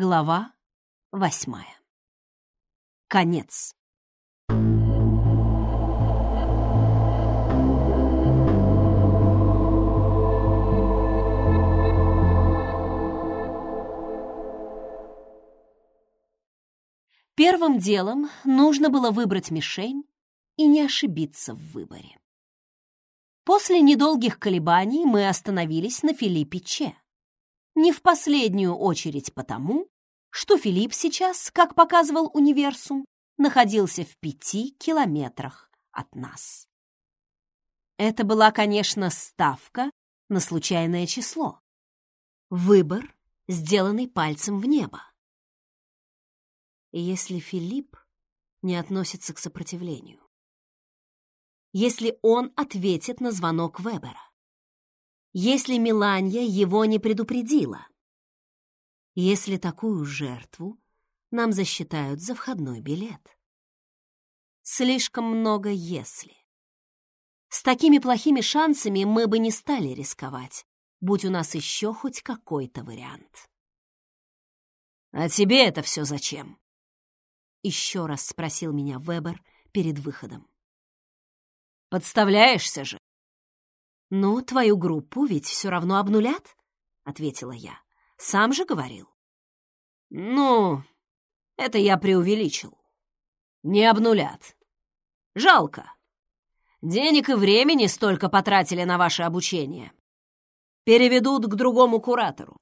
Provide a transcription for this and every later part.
Глава восьмая. Конец. Первым делом нужно было выбрать мишень и не ошибиться в выборе. После недолгих колебаний мы остановились на Филиппе Че. Не в последнюю очередь потому, что Филипп сейчас, как показывал универсум, находился в пяти километрах от нас. Это была, конечно, ставка на случайное число. Выбор, сделанный пальцем в небо. Если Филипп не относится к сопротивлению. Если он ответит на звонок Вебера. Если Миланья его не предупредила. Если такую жертву нам засчитают за входной билет. Слишком много «если». С такими плохими шансами мы бы не стали рисковать, будь у нас еще хоть какой-то вариант. «А тебе это все зачем?» Еще раз спросил меня Вебер перед выходом. «Подставляешься же?» «Ну, твою группу ведь все равно обнулят», — ответила я. «Сам же говорил». «Ну, это я преувеличил. Не обнулят. Жалко. Денег и времени столько потратили на ваше обучение. Переведут к другому куратору.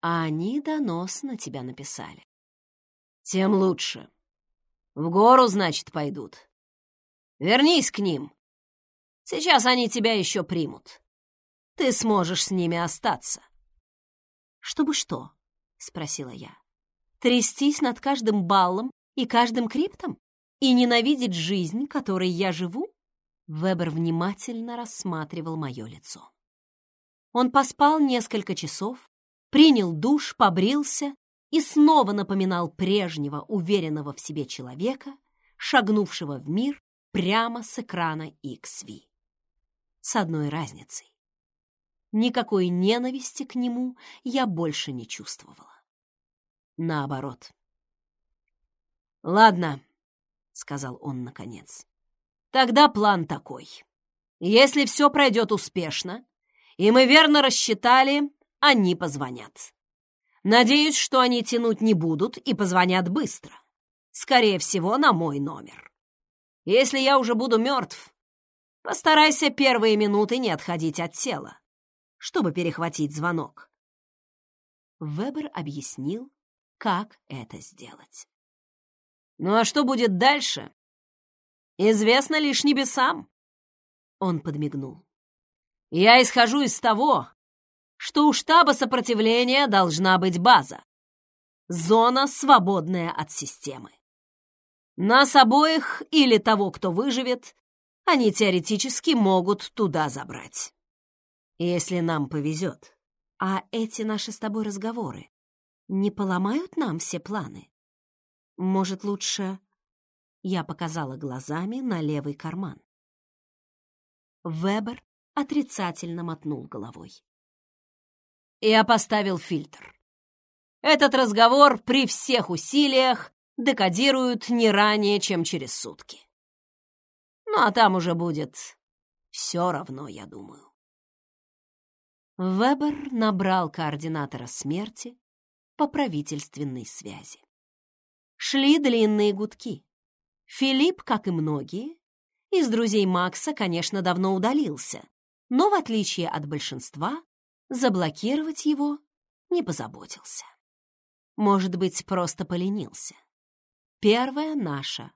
А они донос на тебя написали. Тем лучше. В гору, значит, пойдут. Вернись к ним. Сейчас они тебя еще примут. Ты сможешь с ними остаться. Чтобы что? Спросила я. Трястись над каждым баллом и каждым криптом? И ненавидеть жизнь, которой я живу? Вебер внимательно рассматривал мое лицо. Он поспал несколько часов, принял душ, побрился и снова напоминал прежнего уверенного в себе человека, шагнувшего в мир прямо с экрана XV. С одной разницей. Никакой ненависти к нему я больше не чувствовала. Наоборот. «Ладно», — сказал он наконец. «Тогда план такой. Если все пройдет успешно, и мы верно рассчитали, они позвонят. Надеюсь, что они тянуть не будут и позвонят быстро. Скорее всего, на мой номер. Если я уже буду мертв, постарайся первые минуты не отходить от тела, чтобы перехватить звонок. Вебер объяснил, как это сделать. Ну а что будет дальше? Известно лишь небесам. Он подмигнул. Я исхожу из того, что у штаба сопротивления должна быть база. Зона, свободная от системы. Нас обоих или того, кто выживет, они теоретически могут туда забрать. Если нам повезет. А эти наши с тобой разговоры не поломают нам все планы? Может, лучше... Я показала глазами на левый карман. Вебер отрицательно мотнул головой я поставил фильтр. Этот разговор при всех усилиях декодируют не ранее, чем через сутки. Ну, а там уже будет все равно, я думаю. Вебер набрал координатора смерти по правительственной связи. Шли длинные гудки. Филипп, как и многие, из друзей Макса, конечно, давно удалился, но, в отличие от большинства, заблокировать его не позаботился. Может быть, просто поленился. Первая наша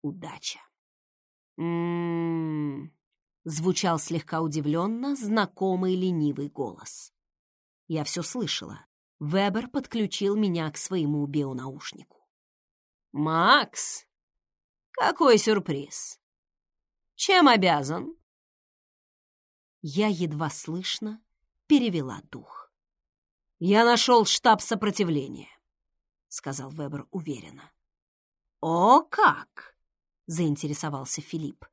удача. «М-м-м», звучал слегка удивленно знакомый ленивый голос. Я все слышала. Вебер подключил меня к своему бионаушнику. «Макс, какой сюрприз! Чем обязан?» Я едва слышно перевела дух. «Я нашел штаб сопротивления», — сказал Вебер уверенно. «О, как!» — заинтересовался Филипп.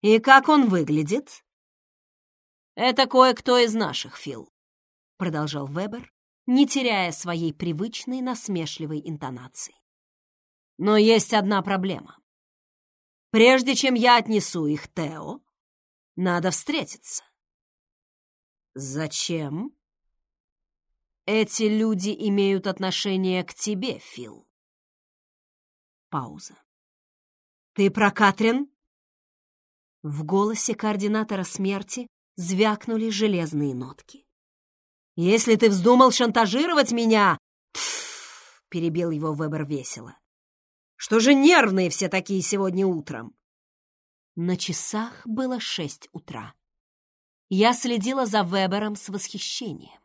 «И как он выглядит?» «Это кое-кто из наших, Фил», — продолжал Вебер, не теряя своей привычной насмешливой интонации. Но есть одна проблема. Прежде чем я отнесу их Тео, надо встретиться. Зачем? Эти люди имеют отношение к тебе, Фил. Пауза. Ты про Катрин? В голосе координатора смерти звякнули железные нотки. «Если ты вздумал шантажировать меня...» Пф, перебил его Вебер весело. «Что же нервные все такие сегодня утром?» На часах было шесть утра. Я следила за Вебером с восхищением.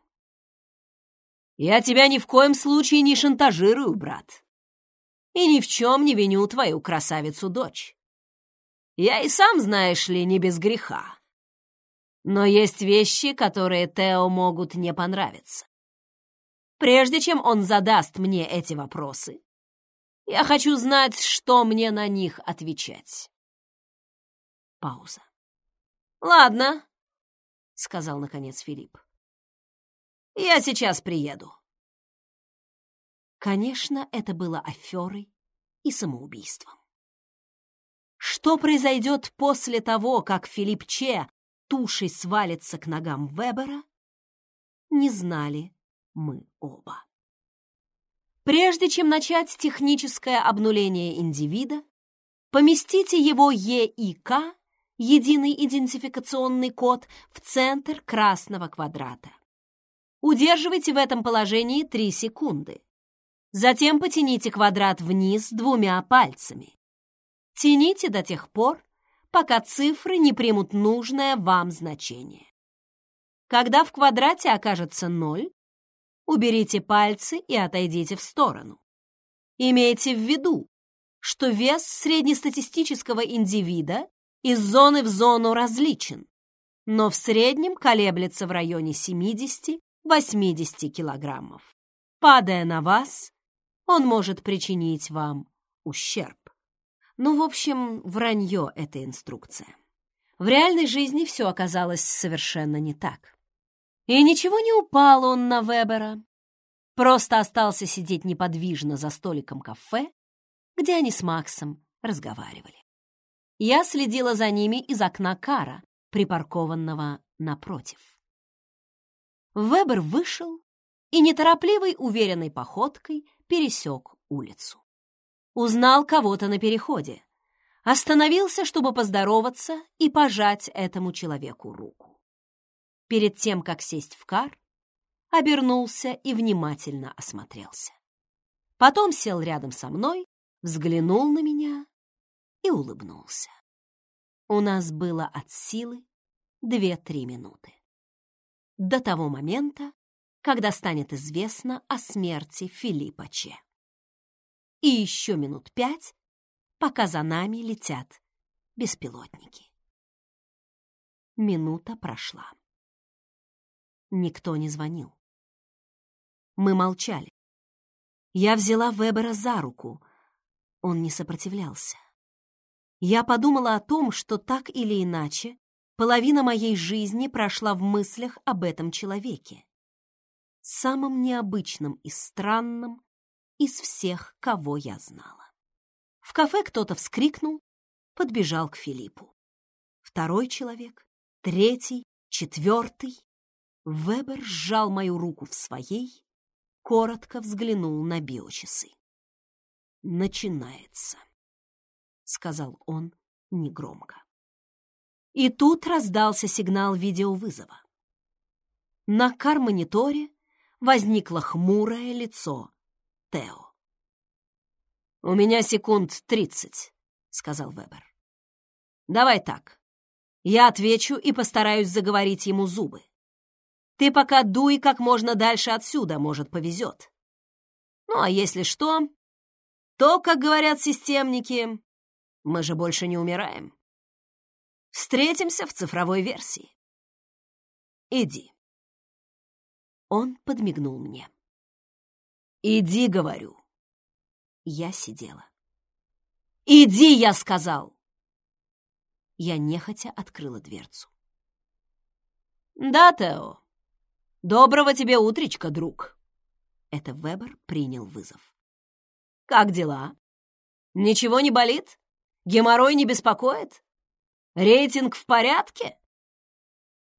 «Я тебя ни в коем случае не шантажирую, брат. И ни в чем не виню твою красавицу-дочь. Я и сам, знаешь ли, не без греха. Но есть вещи, которые Тео могут не понравиться. Прежде чем он задаст мне эти вопросы, я хочу знать, что мне на них отвечать. Пауза. «Ладно», — сказал наконец Филипп. «Я сейчас приеду». Конечно, это было аферой и самоубийством. Что произойдет после того, как Филипп Че тушей свалится к ногам Вебера, не знали мы оба. Прежде чем начать техническое обнуление индивида, поместите его ЕИК, единый идентификационный код, в центр красного квадрата. Удерживайте в этом положении 3 секунды. Затем потяните квадрат вниз двумя пальцами. Тяните до тех пор, пока цифры не примут нужное вам значение. Когда в квадрате окажется ноль, уберите пальцы и отойдите в сторону. Имейте в виду, что вес среднестатистического индивида из зоны в зону различен, но в среднем колеблется в районе 70-80 килограммов. Падая на вас, он может причинить вам ущерб. Ну, в общем, вранье эта инструкция. В реальной жизни все оказалось совершенно не так. И ничего не упал он на Вебера. Просто остался сидеть неподвижно за столиком кафе, где они с Максом разговаривали. Я следила за ними из окна кара, припаркованного напротив. Вебер вышел и неторопливой, уверенной походкой пересек улицу узнал кого-то на переходе, остановился, чтобы поздороваться и пожать этому человеку руку. Перед тем, как сесть в кар, обернулся и внимательно осмотрелся. Потом сел рядом со мной, взглянул на меня и улыбнулся. У нас было от силы две-три минуты. До того момента, когда станет известно о смерти Филиппа Че и еще минут пять, пока за нами летят беспилотники. Минута прошла. Никто не звонил. Мы молчали. Я взяла Вебера за руку. Он не сопротивлялся. Я подумала о том, что так или иначе половина моей жизни прошла в мыслях об этом человеке. Самым необычным и странным из всех, кого я знала. В кафе кто-то вскрикнул, подбежал к Филиппу. Второй человек, третий, четвертый. Вебер сжал мою руку в своей, коротко взглянул на биочасы. «Начинается», — сказал он негромко. И тут раздался сигнал видеовызова. На кар-мониторе возникло хмурое лицо Тео. «У меня секунд тридцать», — сказал Вебер. «Давай так. Я отвечу и постараюсь заговорить ему зубы. Ты пока дуй как можно дальше отсюда, может, повезет. Ну, а если что, то, как говорят системники, мы же больше не умираем. Встретимся в цифровой версии. Иди». Он подмигнул мне. «Иди, — говорю». Я сидела. «Иди, — я сказал!» Я нехотя открыла дверцу. «Да, Тео. Доброго тебе утречка, друг!» Это Вебер принял вызов. «Как дела? Ничего не болит? Геморрой не беспокоит? Рейтинг в порядке?»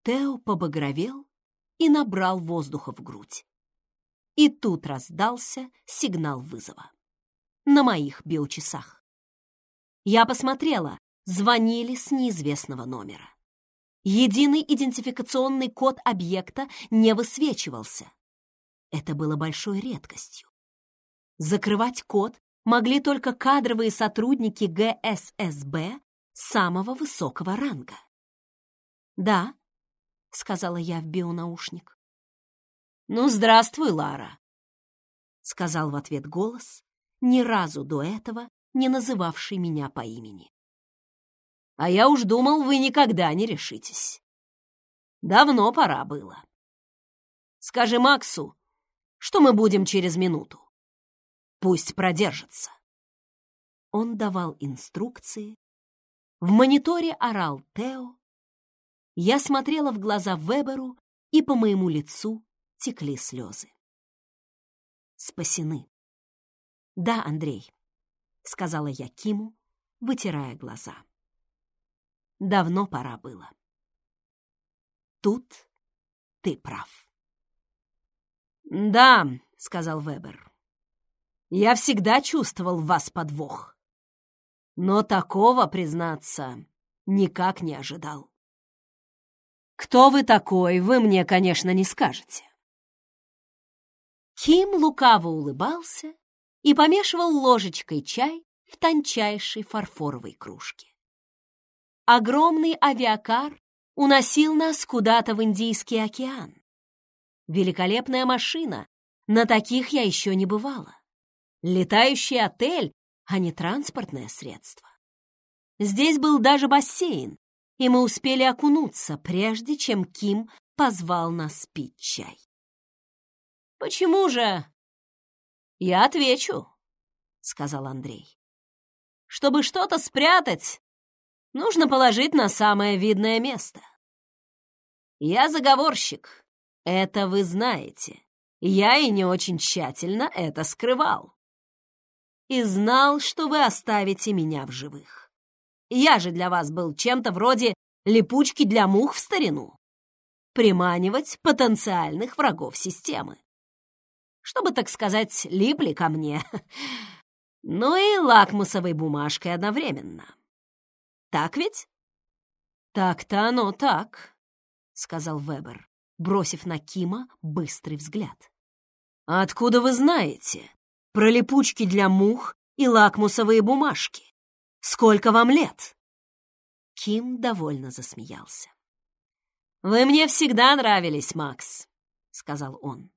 Тео побагровел и набрал воздуха в грудь. И тут раздался сигнал вызова. На моих биочасах. Я посмотрела, звонили с неизвестного номера. Единый идентификационный код объекта не высвечивался. Это было большой редкостью. Закрывать код могли только кадровые сотрудники ГССБ самого высокого ранга. «Да», — сказала я в бионаушник. «Ну, здравствуй, Лара», — сказал в ответ голос, ни разу до этого не называвший меня по имени. «А я уж думал, вы никогда не решитесь. Давно пора было. Скажи Максу, что мы будем через минуту. Пусть продержится». Он давал инструкции. В мониторе орал Тео. Я смотрела в глаза Веберу, и по моему лицу текли слезы. Спасены. «Да, Андрей», — сказала я Киму, вытирая глаза. Давно пора было. Тут ты прав. «Да», — сказал Вебер, — «я всегда чувствовал в вас подвох. Но такого, признаться, никак не ожидал. Кто вы такой, вы мне, конечно, не скажете. Ким лукаво улыбался и помешивал ложечкой чай в тончайшей фарфоровой кружке. Огромный авиакар уносил нас куда-то в Индийский океан. Великолепная машина, на таких я еще не бывала. Летающий отель, а не транспортное средство. Здесь был даже бассейн, и мы успели окунуться, прежде чем Ким позвал нас пить чай. «Почему же?» «Я отвечу», — сказал Андрей. «Чтобы что-то спрятать, нужно положить на самое видное место. Я заговорщик, это вы знаете. Я и не очень тщательно это скрывал. И знал, что вы оставите меня в живых. Я же для вас был чем-то вроде липучки для мух в старину. Приманивать потенциальных врагов системы чтобы, так сказать, липли ко мне. Ну и лакмусовой бумажкой одновременно. Так ведь? Так-то оно так, сказал Вебер, бросив на Кима быстрый взгляд. откуда вы знаете про липучки для мух и лакмусовые бумажки? Сколько вам лет? Ким довольно засмеялся. «Вы мне всегда нравились, Макс», — сказал он.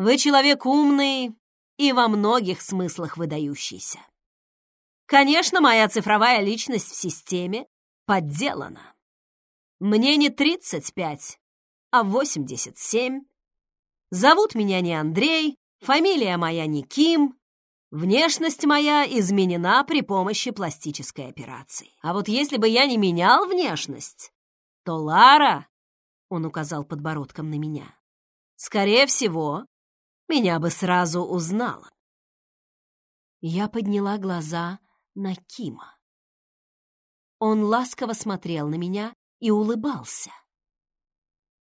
Вы человек умный и во многих смыслах выдающийся. Конечно, моя цифровая личность в системе подделана. Мне не 35, а 87. Зовут меня не Андрей, фамилия моя не Ким, внешность моя изменена при помощи пластической операции. А вот если бы я не менял внешность, то Лара, он указал подбородком на меня, скорее всего, меня бы сразу узнала. Я подняла глаза на Кима. Он ласково смотрел на меня и улыбался.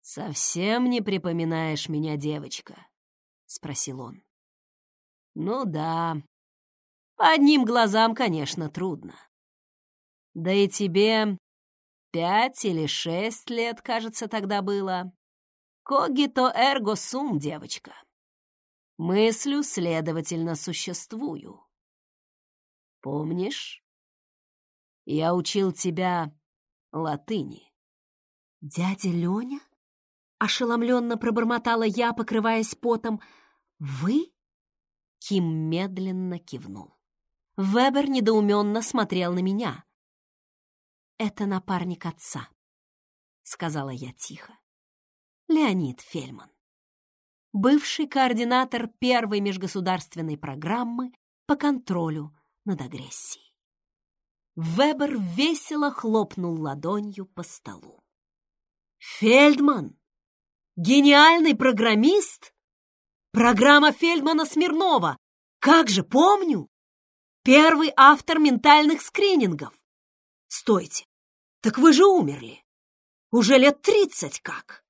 «Совсем не припоминаешь меня, девочка?» — спросил он. «Ну да, по одним глазам, конечно, трудно. Да и тебе пять или шесть лет, кажется, тогда было. Когито эрго сум, девочка. Мыслю, следовательно, существую. Помнишь? Я учил тебя латыни. Дядя Леня? Ошеломленно пробормотала я, покрываясь потом. Вы? Ким медленно кивнул. Вебер недоуменно смотрел на меня. «Это напарник отца», — сказала я тихо. «Леонид Фельман» бывший координатор первой межгосударственной программы по контролю над агрессией. Вебер весело хлопнул ладонью по столу. «Фельдман! Гениальный программист! Программа Фельдмана Смирнова! Как же, помню! Первый автор ментальных скринингов. Стойте, так вы же умерли. Уже лет тридцать как.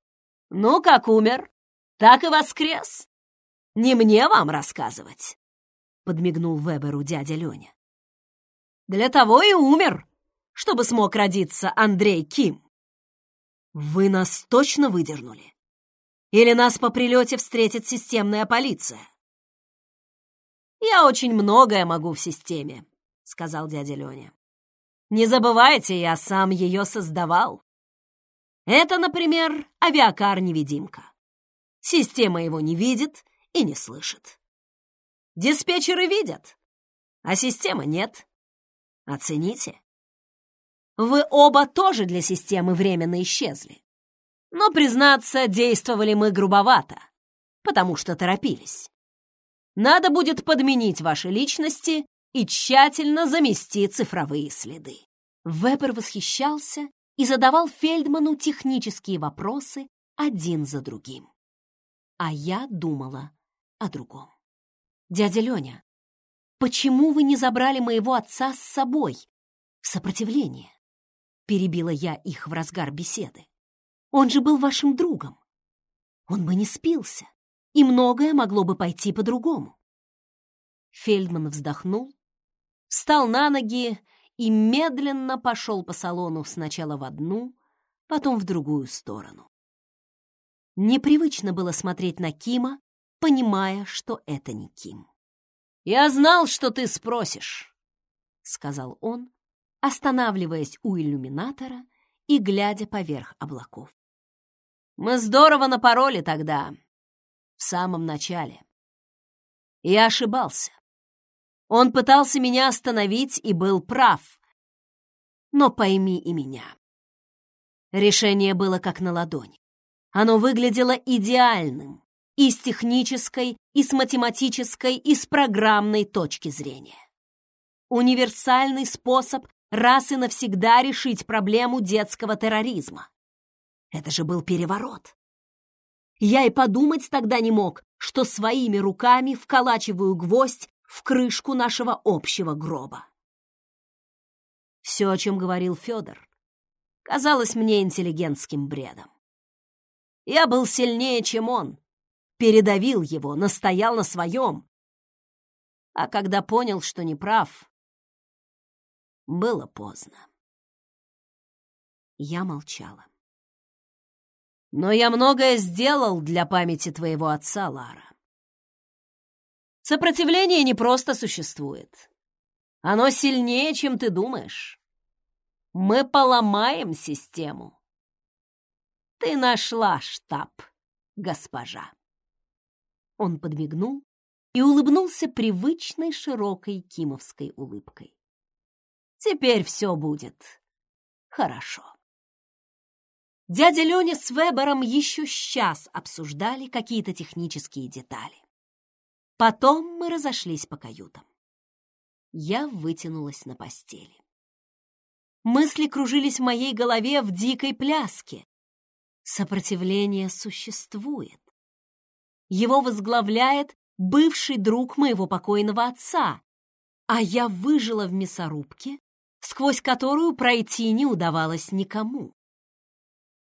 Ну, как умер, так и воскрес. Не мне вам рассказывать, подмигнул Веберу дядя Леня. Для того и умер, чтобы смог родиться Андрей Ким. Вы нас точно выдернули? Или нас по прилете встретит системная полиция? «Я очень многое могу в системе», — сказал дядя Леня. «Не забывайте, я сам ее создавал. Это, например, авиакар-невидимка. Система его не видит и не слышит. Диспетчеры видят, а система нет. Оцените. Вы оба тоже для системы временно исчезли. Но, признаться, действовали мы грубовато, потому что торопились. Надо будет подменить ваши личности и тщательно замести цифровые следы. Вебер восхищался и задавал Фельдману технические вопросы один за другим. А я думала о другом. «Дядя Леня, почему вы не забрали моего отца с собой в сопротивление?» Перебила я их в разгар беседы. Он же был вашим другом. Он бы не спился, и многое могло бы пойти по-другому. Фельдман вздохнул, встал на ноги и медленно пошел по салону сначала в одну, потом в другую сторону. Непривычно было смотреть на Кима, понимая, что это не Ким. «Я знал, что ты спросишь», — сказал он, останавливаясь у иллюминатора и глядя поверх облаков. Мы здорово напороли тогда, в самом начале. Я ошибался. Он пытался меня остановить и был прав. Но пойми и меня. Решение было как на ладони. Оно выглядело идеальным и с технической, и с математической, и с программной точки зрения. Универсальный способ раз и навсегда решить проблему детского терроризма. Это же был переворот. Я и подумать тогда не мог, что своими руками вколачиваю гвоздь в крышку нашего общего гроба. Все, о чем говорил Федор, казалось мне интеллигентским бредом. Я был сильнее, чем он, передавил его, настоял на своем. А когда понял, что не прав, было поздно. Я молчала. Но я многое сделал для памяти твоего отца, Лара. Сопротивление не просто существует. Оно сильнее, чем ты думаешь. Мы поломаем систему. Ты нашла штаб, госпожа. Он подмигнул и улыбнулся привычной широкой кимовской улыбкой. Теперь все будет хорошо. Дядя Леня с Вебером еще сейчас обсуждали какие-то технические детали. Потом мы разошлись по каютам. Я вытянулась на постели. Мысли кружились в моей голове в дикой пляске. Сопротивление существует. Его возглавляет бывший друг моего покойного отца, а я выжила в мясорубке, сквозь которую пройти не удавалось никому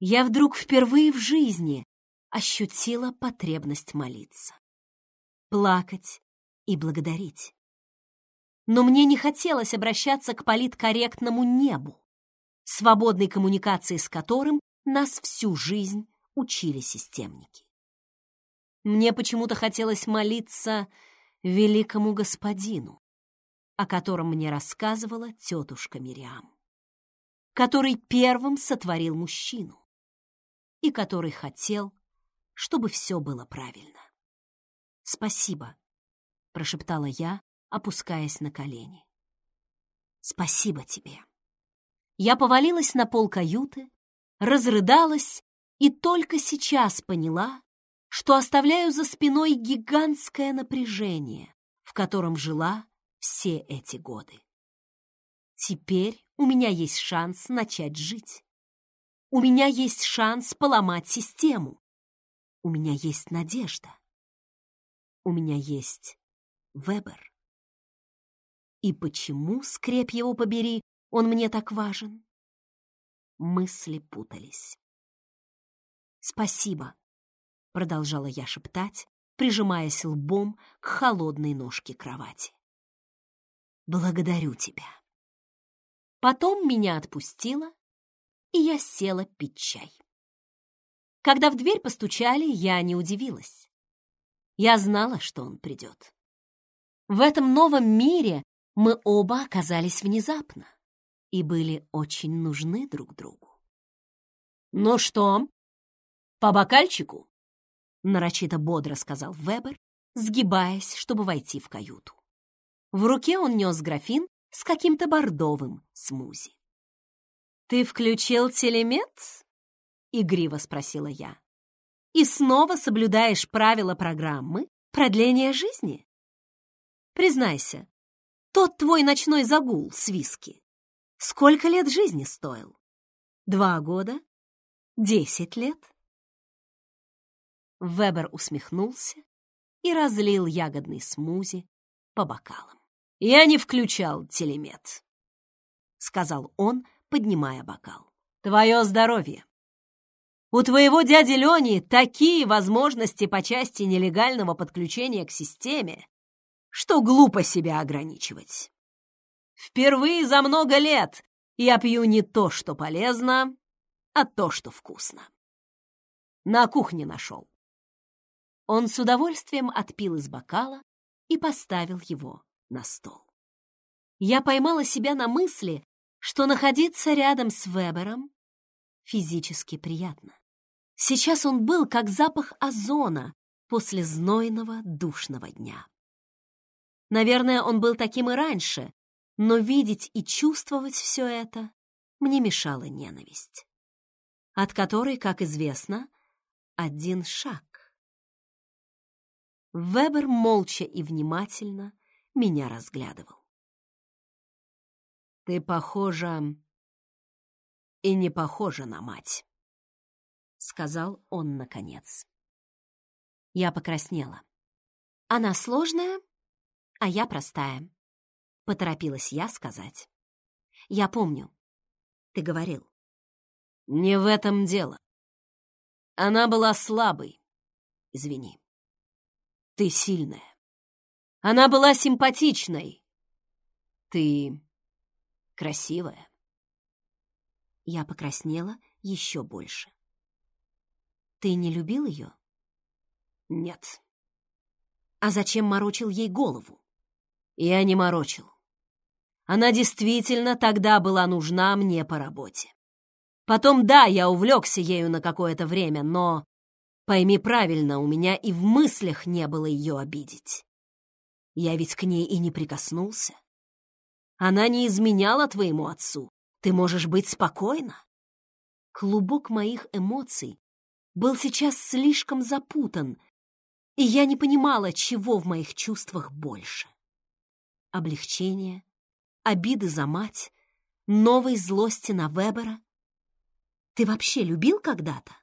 я вдруг впервые в жизни ощутила потребность молиться, плакать и благодарить. Но мне не хотелось обращаться к политкорректному небу, свободной коммуникации с которым нас всю жизнь учили системники. Мне почему-то хотелось молиться великому господину, о котором мне рассказывала тетушка Мириам, который первым сотворил мужчину и который хотел, чтобы все было правильно. «Спасибо», — прошептала я, опускаясь на колени. «Спасибо тебе». Я повалилась на пол каюты, разрыдалась и только сейчас поняла, что оставляю за спиной гигантское напряжение, в котором жила все эти годы. Теперь у меня есть шанс начать жить. У меня есть шанс поломать систему. У меня есть надежда. у меня есть Вебер. И почему, скреп его побери, он мне так важен? Мысли путались. «Спасибо», — продолжала я шептать, прижимаясь лбом к холодной ножке кровати. «Благодарю тебя». Потом меня отпустило, и я села пить чай. Когда в дверь постучали, я не удивилась. Я знала, что он придет. В этом новом мире мы оба оказались внезапно и были очень нужны друг другу. «Ну что, по бокальчику?» — нарочито бодро сказал Вебер, сгибаясь, чтобы войти в каюту. В руке он нес графин с каким-то бордовым смузи. «Ты включил телемет?» — игриво спросила я. «И снова соблюдаешь правила программы продления жизни?» Признайся, тот твой ночной загул с виски, сколько лет жизни стоил? Два года? Десять лет?» Вебер усмехнулся и разлил ягодный смузи по бокалам. «Я не включал телемет», — сказал он, поднимая бокал. «Твое здоровье! У твоего дяди Лени такие возможности по части нелегального подключения к системе, что глупо себя ограничивать. Впервые за много лет я пью не то, что полезно, а то, что вкусно. На кухне нашел. Он с удовольствием отпил из бокала и поставил его на стол. Я поймала себя на мысли, что находиться рядом с Вебером физически приятно. Сейчас он был как запах озона после знойного душного дня. Наверное, он был таким и раньше, но видеть и чувствовать все это мне мешала ненависть, от которой, как известно, один шаг. Вебер молча и внимательно меня разглядывал. «Ты похожа и не похожа на мать», — сказал он наконец. Я покраснела. «Она сложная?» а я простая. Поторопилась я сказать. Я помню. Ты говорил. Не в этом дело. Она была слабой. Извини. Ты сильная. Она была симпатичной. Ты красивая. Я покраснела еще больше. Ты не любил ее? Нет. А зачем морочил ей голову? Я не морочил. Она действительно тогда была нужна мне по работе. Потом, да, я увлекся ею на какое-то время, но, пойми правильно, у меня и в мыслях не было ее обидеть. Я ведь к ней и не прикоснулся. Она не изменяла твоему отцу. Ты можешь быть спокойна. Клубок моих эмоций был сейчас слишком запутан, и я не понимала, чего в моих чувствах больше облегчения, обиды за мать, новой злости на Вебера. «Ты вообще любил когда-то?»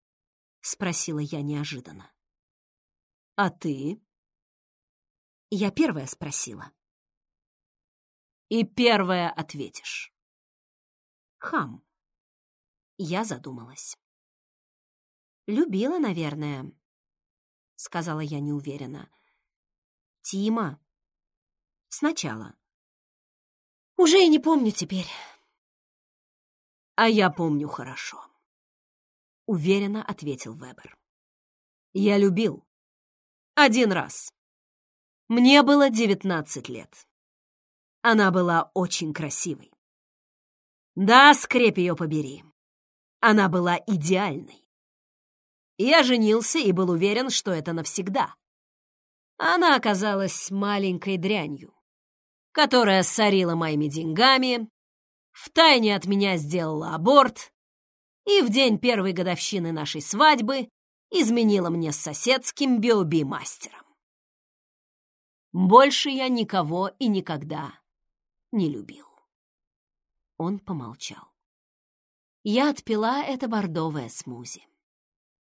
— спросила я неожиданно. «А ты?» Я первая спросила. «И первая ответишь». «Хам». Я задумалась. «Любила, наверное», — сказала я неуверенно. «Тима, Сначала. Уже и не помню теперь. А я помню хорошо. Уверенно ответил Вебер. Я любил. Один раз. Мне было девятнадцать лет. Она была очень красивой. Да, скрепь ее побери. Она была идеальной. Я женился и был уверен, что это навсегда. Она оказалась маленькой дрянью которая сорила моими деньгами, втайне от меня сделала аборт и в день первой годовщины нашей свадьбы изменила мне с соседским биоби-мастером. Больше я никого и никогда не любил. Он помолчал. Я отпила это бордовое смузи.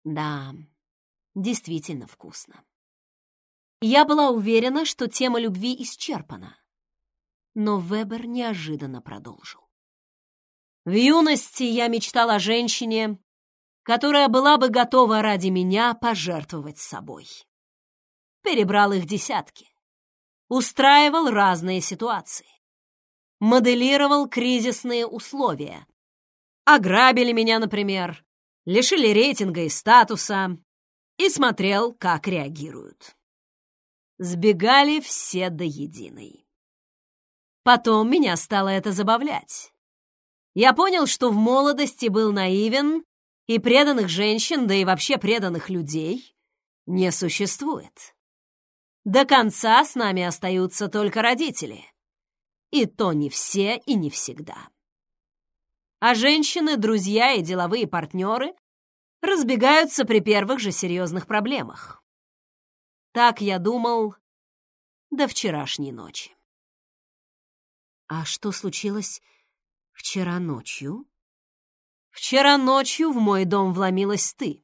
Да, действительно вкусно. Я была уверена, что тема любви исчерпана. Но Вебер неожиданно продолжил. В юности я мечтал о женщине, которая была бы готова ради меня пожертвовать собой. Перебрал их десятки. Устраивал разные ситуации. Моделировал кризисные условия. Ограбили меня, например, лишили рейтинга и статуса и смотрел, как реагируют. Сбегали все до единой. Потом меня стало это забавлять. Я понял, что в молодости был наивен, и преданных женщин, да и вообще преданных людей, не существует. До конца с нами остаются только родители. И то не все и не всегда. А женщины, друзья и деловые партнеры разбегаются при первых же серьезных проблемах. Так я думал до вчерашней ночи. А что случилось вчера ночью? Вчера ночью в мой дом вломилась ты.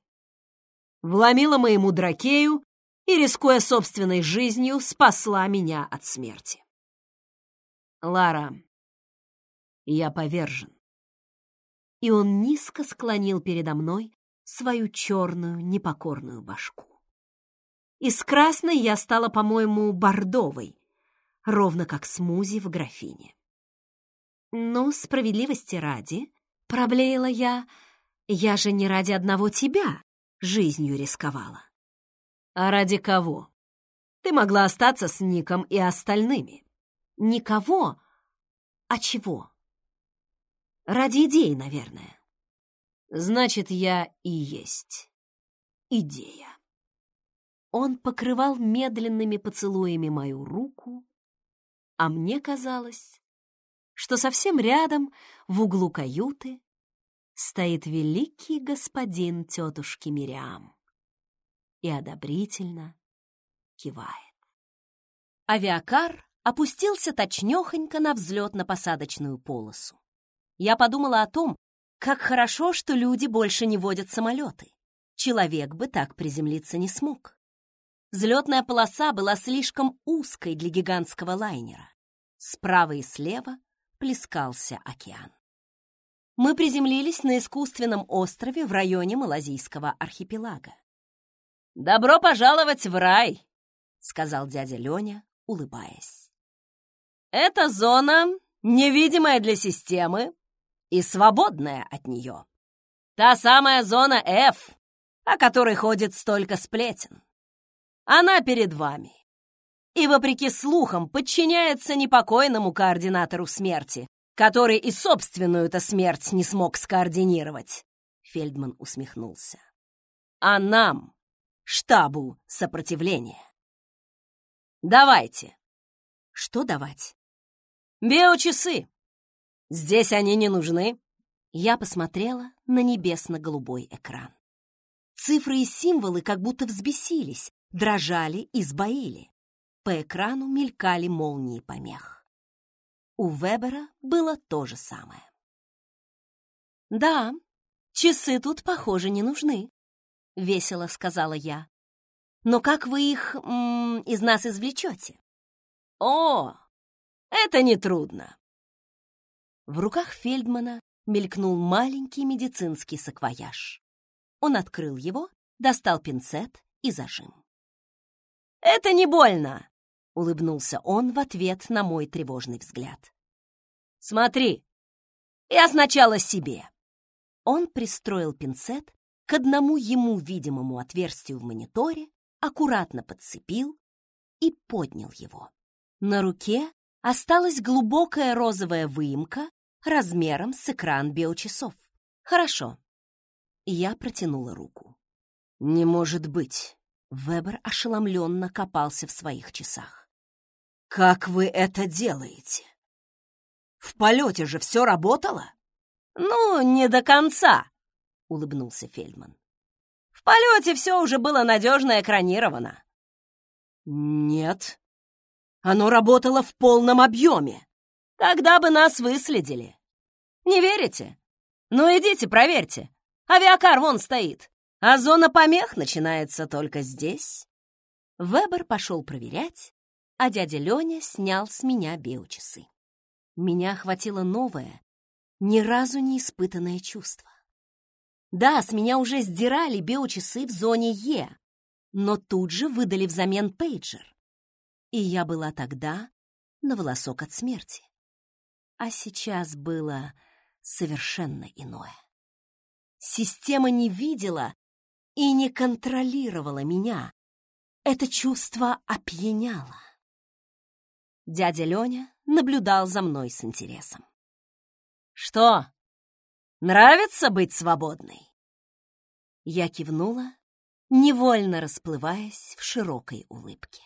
Вломила моему дракею и, рискуя собственной жизнью, спасла меня от смерти. Лара, я повержен. И он низко склонил передо мной свою черную непокорную башку. Из красной я стала, по-моему, бордовой, ровно как смузи в графине. «Ну, справедливости ради», — проблеяла я, — «я же не ради одного тебя жизнью рисковала». «А ради кого? Ты могла остаться с Ником и остальными». «Никого? А чего?» «Ради идеи, наверное». «Значит, я и есть идея». Он покрывал медленными поцелуями мою руку, а мне казалось, что совсем рядом, в углу каюты, стоит великий господин тетушки Мириам и одобрительно кивает. Авиакар опустился точнёхонько на взлетно-посадочную полосу. Я подумала о том, как хорошо, что люди больше не водят самолеты. Человек бы так приземлиться не смог. Взлетная полоса была слишком узкой для гигантского лайнера. Справа и слева плескался океан. Мы приземлились на искусственном острове в районе Малазийского архипелага. «Добро пожаловать в рай!» — сказал дядя Леня, улыбаясь. «Эта зона невидимая для системы и свободная от нее. Та самая зона F, о которой ходит столько сплетен. Она перед вами. И, вопреки слухам, подчиняется непокойному координатору смерти, который и собственную-то смерть не смог скоординировать. Фельдман усмехнулся. А нам, штабу сопротивления. Давайте. Что давать? Биочасы. Здесь они не нужны. Я посмотрела на небесно-голубой экран. Цифры и символы как будто взбесились, дрожали и сбоили. По экрану мелькали молнии помех. У Вебера было то же самое. «Да, часы тут, похоже, не нужны», — весело сказала я. «Но как вы их м -м, из нас извлечете?» «О, это нетрудно». В руках Фельдмана мелькнул маленький медицинский саквояж. Он открыл его, достал пинцет и зажим. «Это не больно!» — улыбнулся он в ответ на мой тревожный взгляд. «Смотри, я сначала себе!» Он пристроил пинцет к одному ему видимому отверстию в мониторе, аккуратно подцепил и поднял его. На руке осталась глубокая розовая выемка размером с экран биочасов. «Хорошо». Я протянула руку. «Не может быть!» Вебер ошеломленно копался в своих часах. «Как вы это делаете? В полете же все работало?» «Ну, не до конца», — улыбнулся Фельдман. «В полете все уже было надежно экранировано». «Нет, оно работало в полном объеме. Тогда бы нас выследили. Не верите? Ну идите, проверьте. Авиакар вон стоит. А зона помех начинается только здесь. Вебер пошел проверять, а дядя Леня снял с меня биочасы. Меня охватило новое, ни разу не испытанное чувство. Да, с меня уже сдирали биочасы в зоне Е, но тут же выдали взамен пейджер. И я была тогда на волосок от смерти. А сейчас было совершенно иное. Система не видела и не контролировала меня. Это чувство опьяняло. Дядя Леня наблюдал за мной с интересом. «Что, нравится быть свободной?» Я кивнула, невольно расплываясь в широкой улыбке.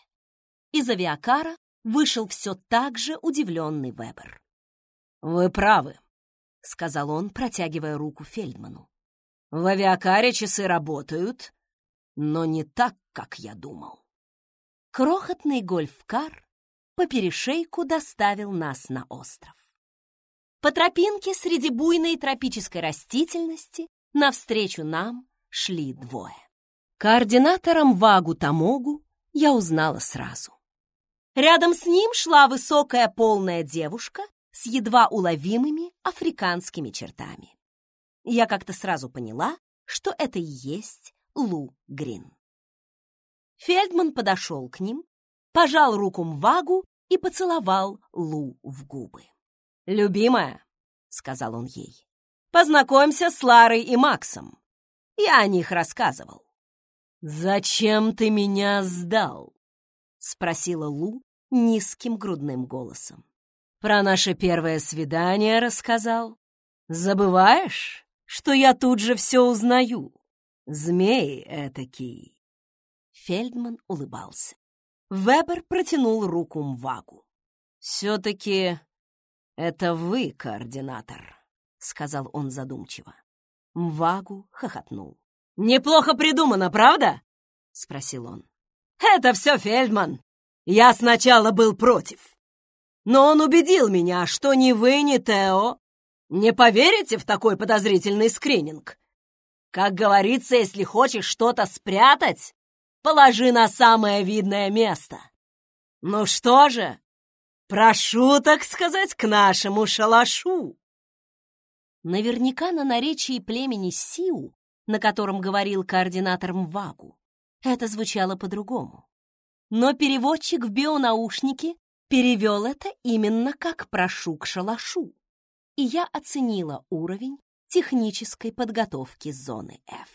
Из авиакара вышел все так же удивленный Вебер. «Вы правы», — сказал он, протягивая руку Фельдману. «В авиакаре часы работают, но не так, как я думал». Крохотный гольф-кар по перешейку доставил нас на остров. По тропинке среди буйной тропической растительности навстречу нам шли двое. Координатором Вагу Тамогу я узнала сразу. Рядом с ним шла высокая полная девушка с едва уловимыми африканскими чертами. Я как-то сразу поняла, что это и есть Лу Грин. Фельдман подошел к ним, пожал руку Мвагу и поцеловал Лу в губы. «Любимая», — сказал он ей, — «познакомься с Ларой и Максом. Я о них рассказывал». «Зачем ты меня сдал?» — спросила Лу низким грудным голосом. «Про наше первое свидание рассказал. Забываешь, что я тут же все узнаю? Змей этакий!» Фельдман улыбался. Вебер протянул руку Мвагу. «Все-таки это вы, координатор», — сказал он задумчиво. Мвагу хохотнул. «Неплохо придумано, правда?» — спросил он. «Это все Фельдман. Я сначала был против. Но он убедил меня, что ни вы, ни Тео не поверите в такой подозрительный скрининг. Как говорится, если хочешь что-то спрятать, положи на самое видное место. Ну что же, прошу, так сказать, к нашему шалашу. Наверняка на наречии племени Сиу, на котором говорил координатор Мвагу, это звучало по-другому. Но переводчик в бионаушнике перевел это именно как «прошу к шалашу», и я оценила уровень технической подготовки зоны F.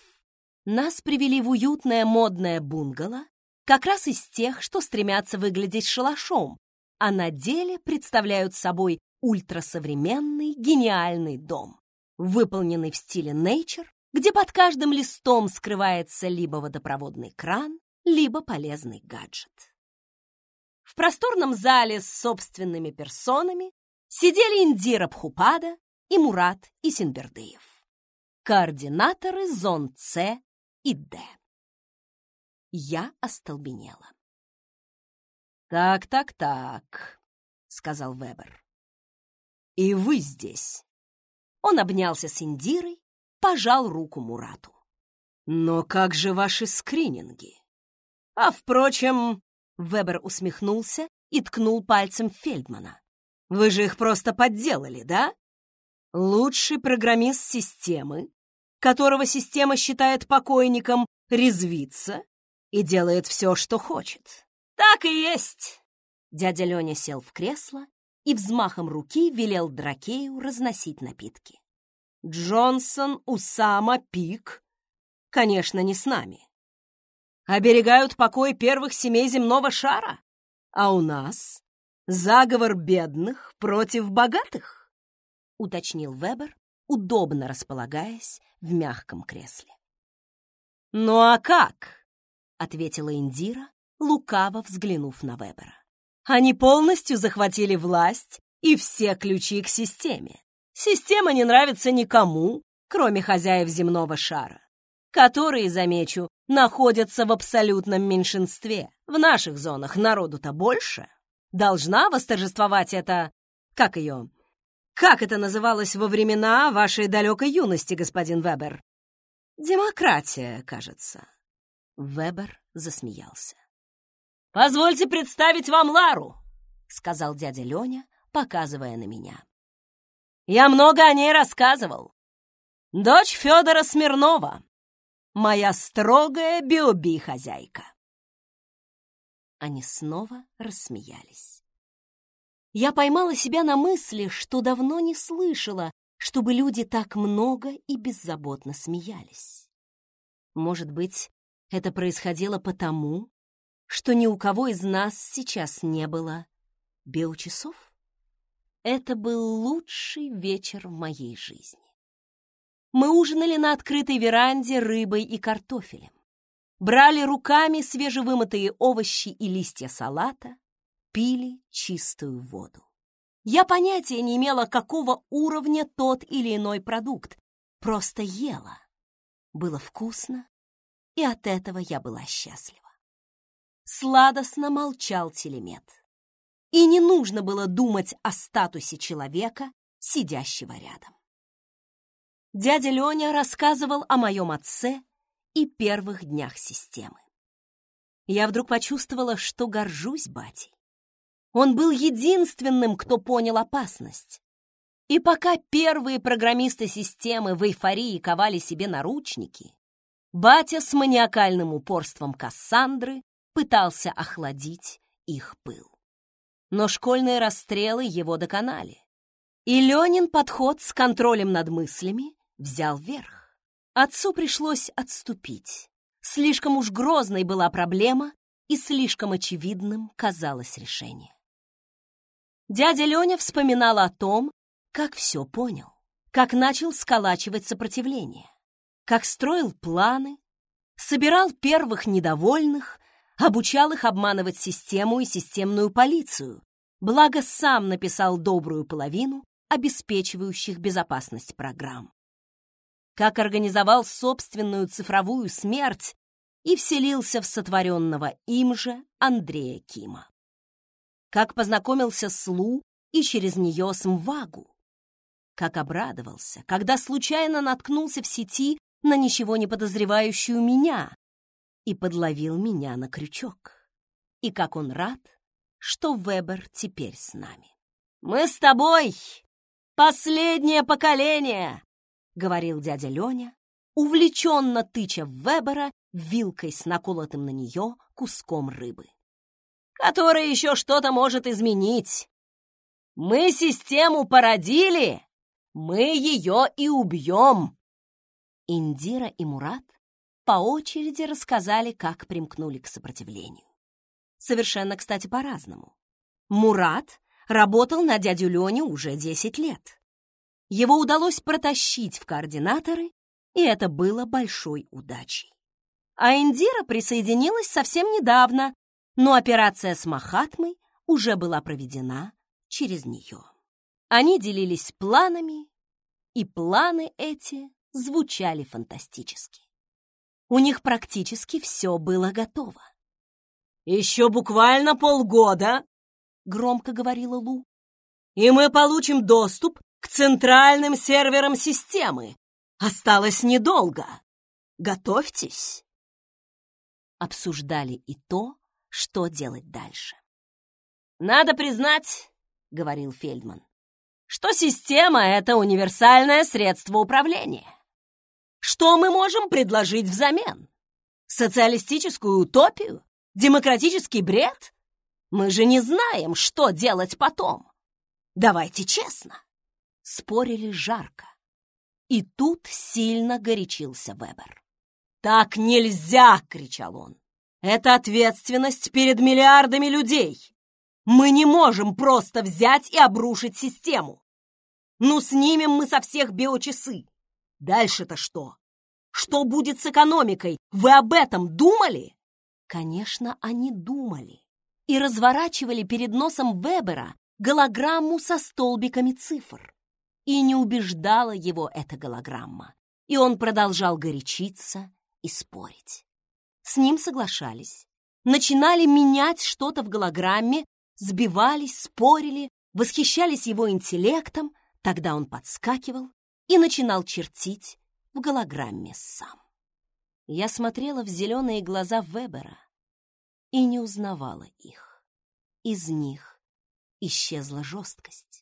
Нас привели в уютное модное бунгало, как раз из тех, что стремятся выглядеть шалашом, а на деле представляют собой ультрасовременный гениальный дом, выполненный в стиле nature, где под каждым листом скрывается либо водопроводный кран, либо полезный гаджет. В просторном зале с собственными персонами сидели Индира Бхупада и Мурат Исенбердыев, координаторы зон С и Д. Я остолбенела. «Так, так, так», — сказал Вебер. «И вы здесь». Он обнялся с Индирой, пожал руку Мурату. «Но как же ваши скрининги?» «А, впрочем...» — Вебер усмехнулся и ткнул пальцем Фельдмана. «Вы же их просто подделали, да? Лучший программист системы которого система считает покойником, резвится и делает все, что хочет. Так и есть. Дядя Леня сел в кресло и взмахом руки велел Дракею разносить напитки. Джонсон, Усама, Пик, конечно, не с нами. Оберегают покой первых семей земного шара, а у нас заговор бедных против богатых, уточнил Вебер, удобно располагаясь в мягком кресле. «Ну а как?» — ответила Индира, лукаво взглянув на Вебера. «Они полностью захватили власть и все ключи к системе. Система не нравится никому, кроме хозяев земного шара, которые, замечу, находятся в абсолютном меньшинстве. В наших зонах народу-то больше. Должна восторжествовать это... Как ее? Как это называлось во времена вашей далекой юности, господин Вебер? Демократия, кажется. Вебер засмеялся. «Позвольте представить вам Лару», — сказал дядя Леня, показывая на меня. «Я много о ней рассказывал. Дочь Федора Смирнова, моя строгая биоби-хозяйка». Они снова рассмеялись. Я поймала себя на мысли, что давно не слышала, чтобы люди так много и беззаботно смеялись. Может быть, это происходило потому, что ни у кого из нас сейчас не было биочасов? Это был лучший вечер в моей жизни. Мы ужинали на открытой веранде рыбой и картофелем. Брали руками свежевымытые овощи и листья салата, пили чистую воду. Я понятия не имела, какого уровня тот или иной продукт, просто ела. Было вкусно, и от этого я была счастлива. Сладостно молчал телемет. И не нужно было думать о статусе человека, сидящего рядом. Дядя Леня рассказывал о моем отце и первых днях системы. Я вдруг почувствовала, что горжусь батей. Он был единственным, кто понял опасность. И пока первые программисты системы в эйфории ковали себе наручники, Батя с маниакальным упорством Кассандры пытался охладить их пыл. Но школьные расстрелы его доконали. И Ленин подход с контролем над мыслями взял верх. Отцу пришлось отступить. Слишком уж грозной была проблема, и слишком очевидным казалось решение. Дядя Леня вспоминал о том, как все понял, как начал сколачивать сопротивление как строил планы, собирал первых недовольных, обучал их обманывать систему и системную полицию, благо сам написал добрую половину обеспечивающих безопасность программ. Как организовал собственную цифровую смерть и вселился в сотворенного им же Андрея Кима. Как познакомился с Лу и через нее с Мвагу. Как обрадовался, когда случайно наткнулся в сети на ничего не подозревающую меня и подловил меня на крючок. И как он рад, что Вебер теперь с нами. «Мы с тобой последнее поколение!» — говорил дядя Леня, увлеченно тыча Вебера вилкой с наколотым на нее куском рыбы. «Который еще что-то может изменить. Мы систему породили, мы ее и убьем!» Индира и Мурат по очереди рассказали, как примкнули к сопротивлению. Совершенно, кстати, по-разному. Мурат работал на дядю Леню уже 10 лет. Его удалось протащить в координаторы, и это было большой удачей. А Индира присоединилась совсем недавно, но операция с Махатмой уже была проведена через нее. Они делились планами, и планы эти звучали фантастически. У них практически все было готово. «Еще буквально полгода», — громко говорила Лу, «и мы получим доступ к центральным серверам системы. Осталось недолго. Готовьтесь». Обсуждали и то, что делать дальше. «Надо признать», — говорил Фельдман, «что система — это универсальное средство управления. Что мы можем предложить взамен? Социалистическую утопию? Демократический бред? Мы же не знаем, что делать потом. Давайте честно. Спорили жарко. И тут сильно горячился Вебер. «Так нельзя!» — кричал он. «Это ответственность перед миллиардами людей. Мы не можем просто взять и обрушить систему. Ну, снимем мы со всех биочасы. Дальше-то что? Что будет с экономикой? Вы об этом думали? Конечно, они думали. И разворачивали перед носом Вебера голограмму со столбиками цифр. И не убеждала его эта голограмма. И он продолжал горячиться и спорить. С ним соглашались. Начинали менять что-то в голограмме, сбивались, спорили, восхищались его интеллектом, тогда он подскакивал и начинал чертить в голограмме сам. Я смотрела в зеленые глаза Вебера. и не узнавала их. Из них исчезла жесткость.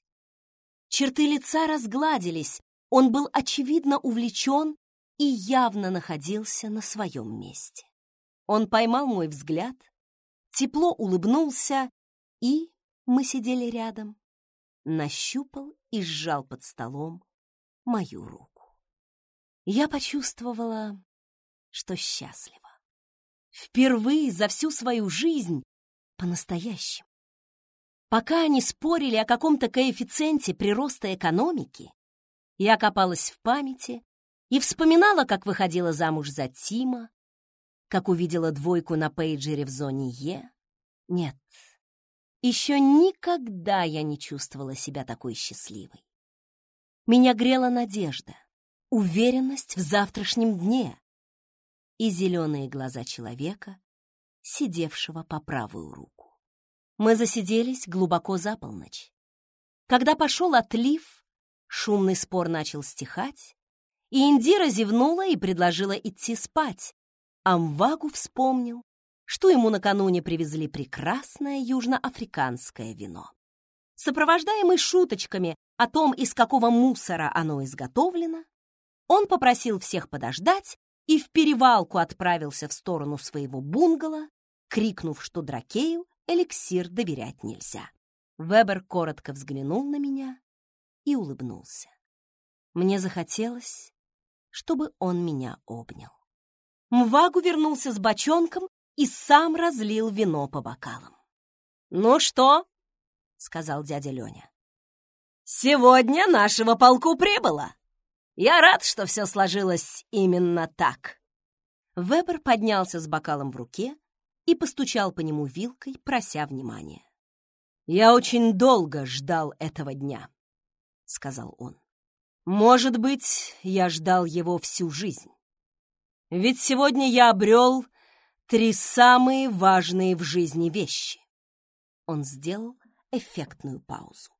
Черты лица разгладились, он был очевидно увлечен и явно находился на своем месте. Он поймал мой взгляд, тепло улыбнулся, и мы сидели рядом, нащупал и сжал под столом мою руку. Я почувствовала, что счастлива. Впервые за всю свою жизнь по-настоящему. Пока они спорили о каком-то коэффициенте прироста экономики, я копалась в памяти и вспоминала, как выходила замуж за Тима, как увидела двойку на пейджере в зоне Е. Нет, еще никогда я не чувствовала себя такой счастливой. Меня грела надежда, уверенность в завтрашнем дне и зеленые глаза человека, сидевшего по правую руку. Мы засиделись глубоко за полночь. Когда пошел отлив, шумный спор начал стихать, и Индира зевнула и предложила идти спать, а Мвагу вспомнил, что ему накануне привезли прекрасное южноафриканское вино. Сопровождаемый шуточками о том, из какого мусора оно изготовлено, он попросил всех подождать и в перевалку отправился в сторону своего бунгало, крикнув, что Дракею эликсир доверять нельзя. Вебер коротко взглянул на меня и улыбнулся. Мне захотелось, чтобы он меня обнял. Мвагу вернулся с бочонком и сам разлил вино по бокалам. «Ну что?» — сказал дядя Леня. «Сегодня нашего полку прибыло. Я рад, что все сложилось именно так». Вебер поднялся с бокалом в руке и постучал по нему вилкой, прося внимания. «Я очень долго ждал этого дня», — сказал он. «Может быть, я ждал его всю жизнь. Ведь сегодня я обрел Три самые важные в жизни вещи. Он сделал эффектную паузу.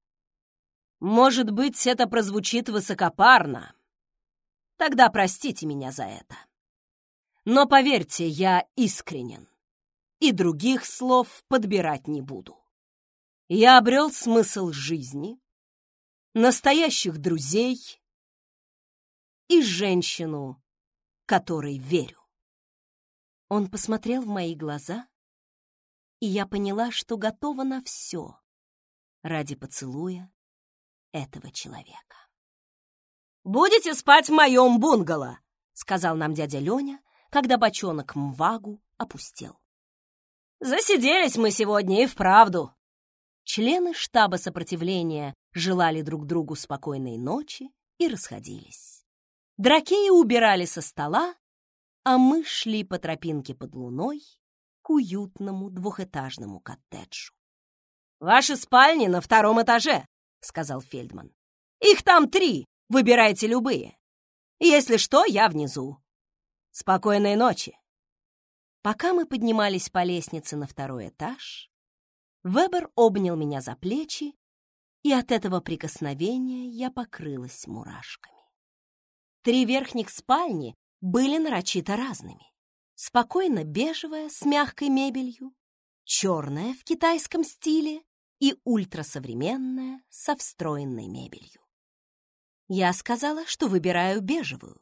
Может быть, это прозвучит высокопарно. Тогда простите меня за это. Но поверьте, я искренен. И других слов подбирать не буду. Я обрел смысл жизни, настоящих друзей и женщину, которой верю. Он посмотрел в мои глаза, и я поняла, что готова на все ради поцелуя этого человека. «Будете спать в моем бунгало», — сказал нам дядя Леня, когда бочонок Мвагу опустел. «Засиделись мы сегодня и вправду». Члены штаба сопротивления желали друг другу спокойной ночи и расходились. Дракеи убирали со стола, а мы шли по тропинке под луной к уютному двухэтажному коттеджу. «Ваши спальни на втором этаже», — сказал Фельдман. «Их там три, выбирайте любые. Если что, я внизу. Спокойной ночи». Пока мы поднимались по лестнице на второй этаж, Вебер обнял меня за плечи, и от этого прикосновения я покрылась мурашками. Три верхних спальни были нарочито разными. Спокойно бежевая с мягкой мебелью, черная в китайском стиле и ультрасовременная со встроенной мебелью. Я сказала, что выбираю бежевую.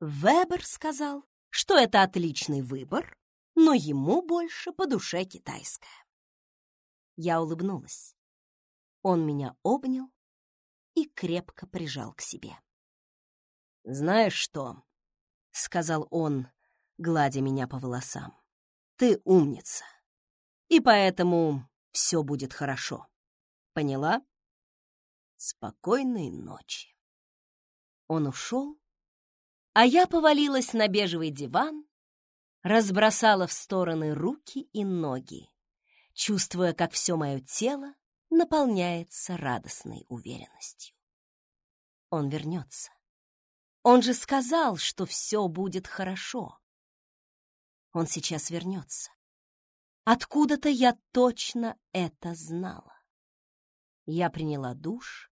Вебер сказал, что это отличный выбор, но ему больше по душе китайская. Я улыбнулась. Он меня обнял и крепко прижал к себе. «Знаешь что?» — сказал он, гладя меня по волосам. «Ты умница, и поэтому все будет хорошо. Поняла? Спокойной ночи». Он ушел, а я повалилась на бежевый диван, разбросала в стороны руки и ноги, чувствуя, как все мое тело наполняется радостной уверенностью. Он вернется. Он же сказал, что все будет хорошо. Он сейчас вернется. Откуда-то я точно это знала. Я приняла душ,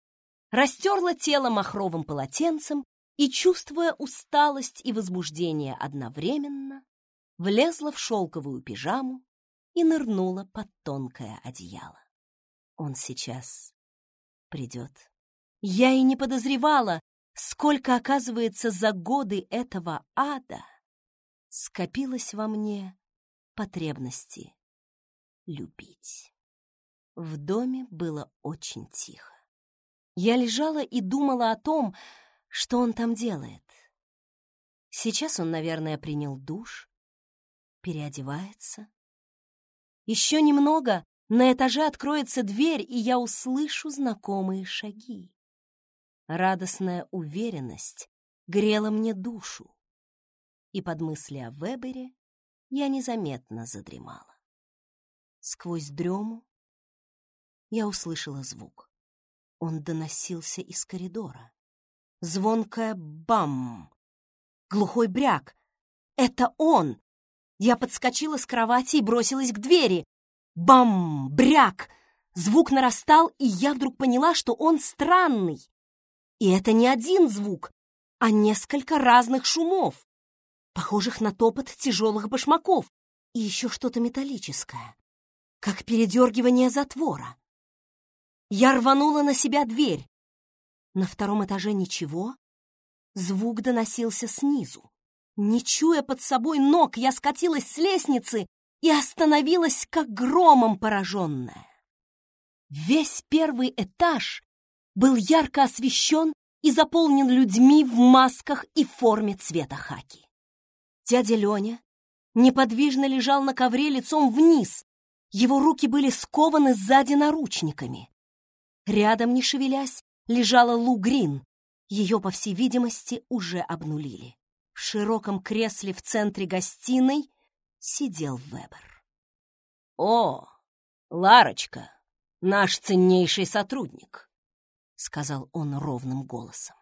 растерла тело махровым полотенцем и, чувствуя усталость и возбуждение одновременно, влезла в шелковую пижаму и нырнула под тонкое одеяло. Он сейчас придет. Я и не подозревала, сколько, оказывается, за годы этого ада скопилось во мне потребности любить. В доме было очень тихо. Я лежала и думала о том, что он там делает. Сейчас он, наверное, принял душ, переодевается. Еще немного, на этаже откроется дверь, и я услышу знакомые шаги. Радостная уверенность грела мне душу, и под мысли о Вебере я незаметно задремала. Сквозь дрему я услышала звук. Он доносился из коридора. Звонкое бам! Глухой бряк! Это он! Я подскочила с кровати и бросилась к двери. Бам! Бряк! Звук нарастал, и я вдруг поняла, что он странный. И это не один звук, а несколько разных шумов, похожих на топот тяжелых башмаков и еще что-то металлическое, как передергивание затвора. Я рванула на себя дверь. На втором этаже ничего. Звук доносился снизу. Не чуя под собой ног, я скатилась с лестницы и остановилась, как громом пораженная. Весь первый этаж был ярко освещен и заполнен людьми в масках и форме цвета хаки. Дядя Леня неподвижно лежал на ковре лицом вниз. Его руки были скованы сзади наручниками. Рядом, не шевелясь, лежала Лу Грин. Ее, по всей видимости, уже обнулили. В широком кресле в центре гостиной сидел Вебер. «О, Ларочка, наш ценнейший сотрудник», — сказал он ровным голосом.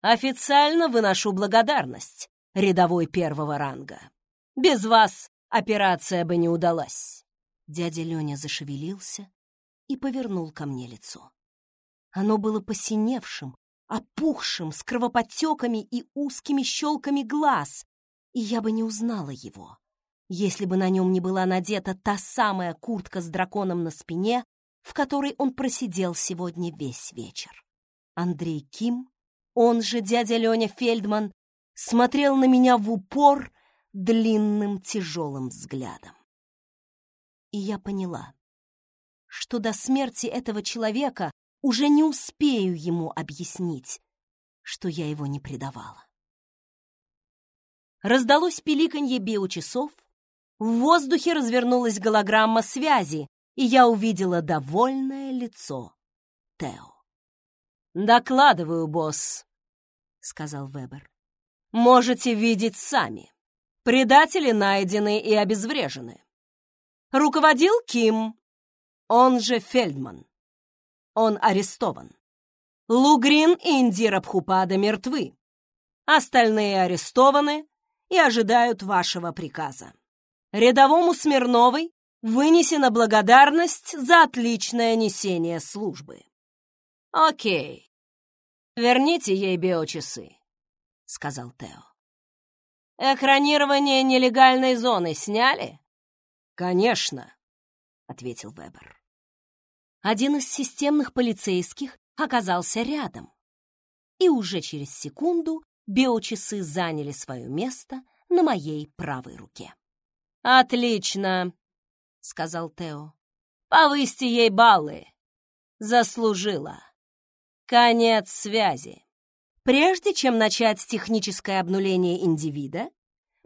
«Официально выношу благодарность, рядовой первого ранга. Без вас операция бы не удалась». Дядя Леня зашевелился и повернул ко мне лицо. Оно было посиневшим, опухшим, с кровоподтеками и узкими щелками глаз, и я бы не узнала его, если бы на нем не была надета та самая куртка с драконом на спине, в которой он просидел сегодня весь вечер. Андрей Ким, он же дядя Леня Фельдман, смотрел на меня в упор длинным тяжелым взглядом. И я поняла, что до смерти этого человека уже не успею ему объяснить, что я его не предавала. Раздалось пиликанье биочасов, в воздухе развернулась голограмма связи, и я увидела довольное лицо Тео. «Докладываю, босс», — сказал Вебер. «Можете видеть сами. Предатели найдены и обезврежены. Руководил Ким, он же Фельдман. Он арестован. Лугрин и Индира Бхупада мертвы. Остальные арестованы и ожидают вашего приказа. Рядовому Смирновой вынесена благодарность за отличное несение службы. Окей. Верните ей биочасы, сказал Тео. Экранирование нелегальной зоны сняли? Конечно, ответил Вебер. Один из системных полицейских оказался рядом. И уже через секунду биочасы заняли свое место на моей правой руке. «Отлично!» — сказал Тео. «Повысьте ей баллы! Заслужила! Конец связи! Прежде чем начать техническое обнуление индивида,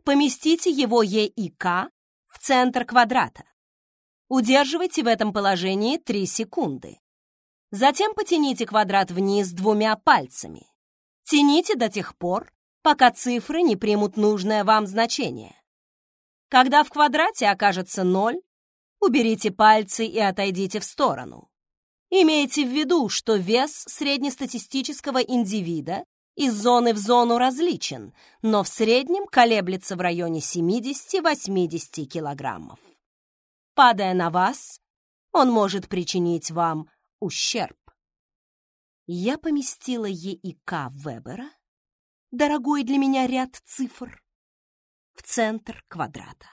поместите его ЕИК в центр квадрата. Удерживайте в этом положении 3 секунды. Затем потяните квадрат вниз двумя пальцами. Тяните до тех пор, пока цифры не примут нужное вам значение. Когда в квадрате окажется 0, уберите пальцы и отойдите в сторону. Имейте в виду, что вес среднестатистического индивида из зоны в зону различен, но в среднем колеблется в районе 70-80 килограммов. Падая на вас, он может причинить вам ущерб. Я поместила ЕИК Вебера, дорогой для меня ряд цифр, в центр квадрата.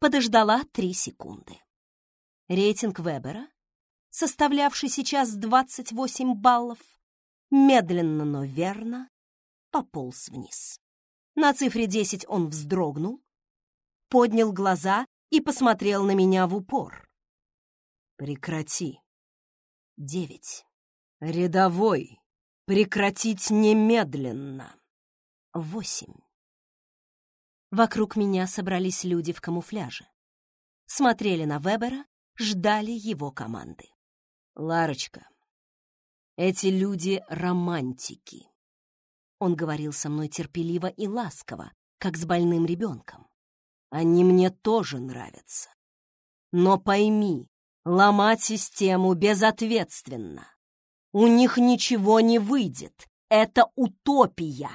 подождала три секунды. Рейтинг Вебера, составлявший сейчас 28 баллов, медленно, но верно пополз вниз. На цифре 10 он вздрогнул, поднял глаза и посмотрел на меня в упор. «Прекрати». «Девять». «Рядовой, прекратить немедленно». «Восемь». Вокруг меня собрались люди в камуфляже. Смотрели на Вебера, ждали его команды. «Ларочка, эти люди — романтики». Он говорил со мной терпеливо и ласково, как с больным ребенком. «Они мне тоже нравятся. Но пойми, ломать систему безответственно. У них ничего не выйдет. Это утопия.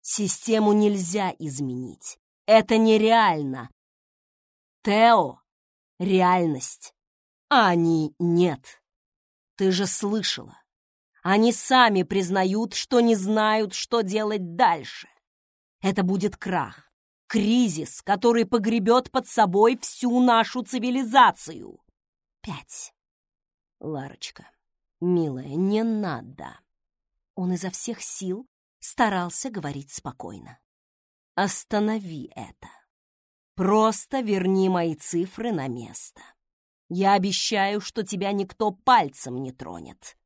Систему нельзя изменить. Это нереально. Тео — реальность, а они — нет. Ты же слышала. Они сами признают, что не знают, что делать дальше. Это будет крах, кризис, который погребет под собой всю нашу цивилизацию. Пять. Ларочка, милая, не надо. Он изо всех сил старался говорить спокойно. «Останови это. Просто верни мои цифры на место. Я обещаю, что тебя никто пальцем не тронет».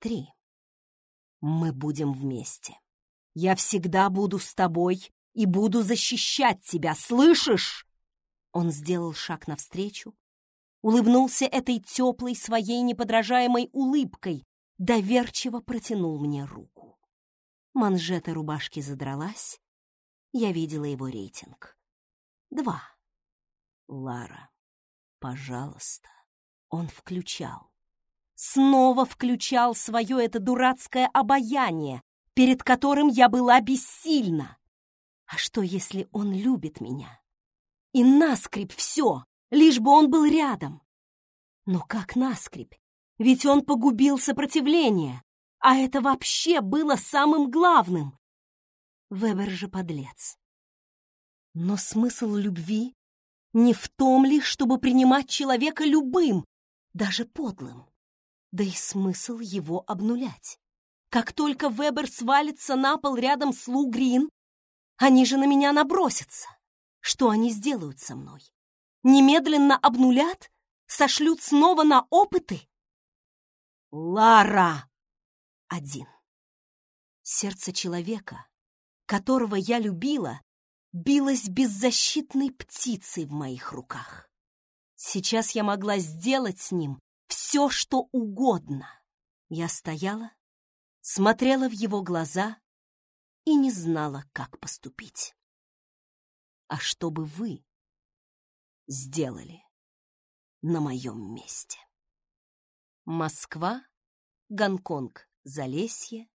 Три. Мы будем вместе. Я всегда буду с тобой и буду защищать тебя, слышишь? Он сделал шаг навстречу, улыбнулся этой теплой своей неподражаемой улыбкой, доверчиво протянул мне руку. Манжета рубашки задралась. Я видела его рейтинг. Два. Лара, пожалуйста. Он включал. Снова включал свое это дурацкое обаяние, перед которым я была бессильна. А что, если он любит меня? И наскреб все, лишь бы он был рядом. Но как наскреб? Ведь он погубил сопротивление. А это вообще было самым главным. Вебер же подлец. Но смысл любви не в том ли, чтобы принимать человека любым, даже подлым. Да и смысл его обнулять. Как только Вебер свалится на пол рядом с Лу Грин, они же на меня набросятся. Что они сделают со мной? Немедленно обнулят? Сошлют снова на опыты? Лара! один. Сердце человека, которого я любила, билось беззащитной птицей в моих руках. Сейчас я могла сделать с ним все, что угодно. Я стояла, смотрела в его глаза и не знала, как поступить. А что бы вы сделали на моем месте? Москва, Гонконг, Залесье,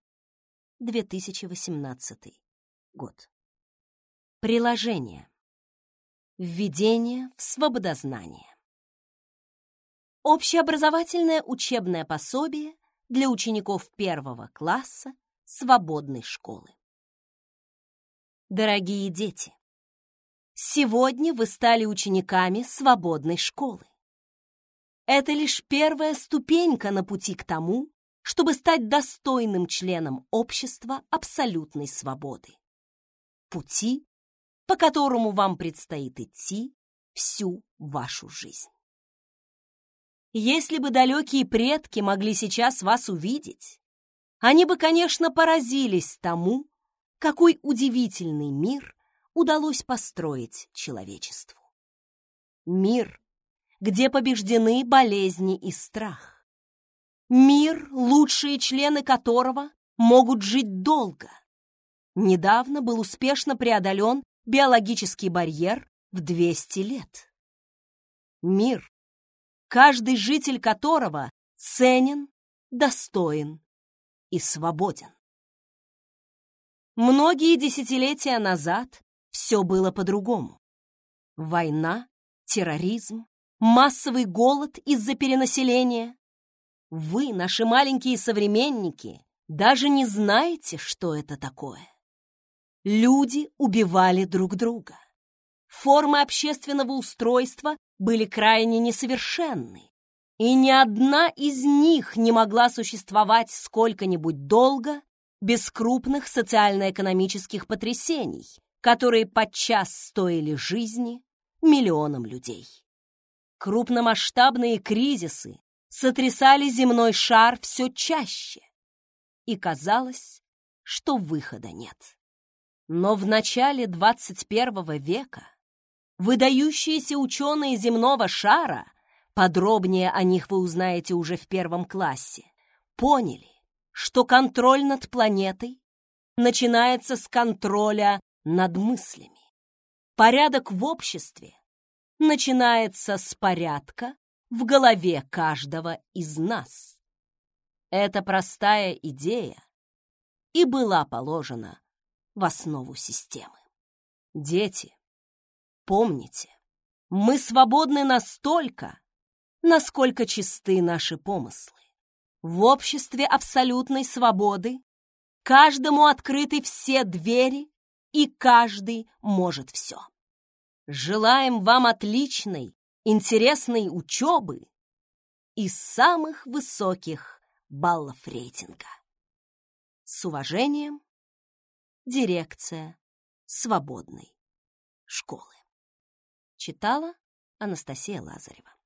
2018 год. Приложение. Введение в свободознание. Общеобразовательное учебное пособие для учеников первого класса свободной школы. Дорогие дети, сегодня вы стали учениками свободной школы. Это лишь первая ступенька на пути к тому, чтобы стать достойным членом общества абсолютной свободы. Пути, по которому вам предстоит идти всю вашу жизнь. Если бы далекие предки могли сейчас вас увидеть, они бы, конечно, поразились тому, какой удивительный мир удалось построить человечеству. Мир, где побеждены болезни и страх Мир, лучшие члены которого могут жить долго. Недавно был успешно преодолен биологический барьер в 200 лет. Мир, каждый житель которого ценен, достоин и свободен. Многие десятилетия назад все было по-другому. Война, терроризм, массовый голод из-за перенаселения, вы, наши маленькие современники, даже не знаете, что это такое. Люди убивали друг друга. формы общественного устройства были крайне несовершенны, и ни одна из них не могла существовать сколько-нибудь долго без крупных социально-экономических потрясений, которые подчас стоили жизни миллионам людей. Крупномасштабные кризисы сотрясали земной шар все чаще, и казалось, что выхода нет. Но в начале 21 века выдающиеся ученые земного шара, подробнее о них вы узнаете уже в первом классе, поняли, что контроль над планетой начинается с контроля над мыслями. Порядок в обществе начинается с порядка в голове каждого из нас. Эта простая идея и была положена в основу системы. Дети, помните, мы свободны настолько, насколько чисты наши помыслы. В обществе абсолютной свободы каждому открыты все двери, и каждый может все. Желаем вам отличной, интересной учебы и самых высоких баллов рейтинга. С уважением, дирекция свободной школы. Читала Анастасия Лазарева.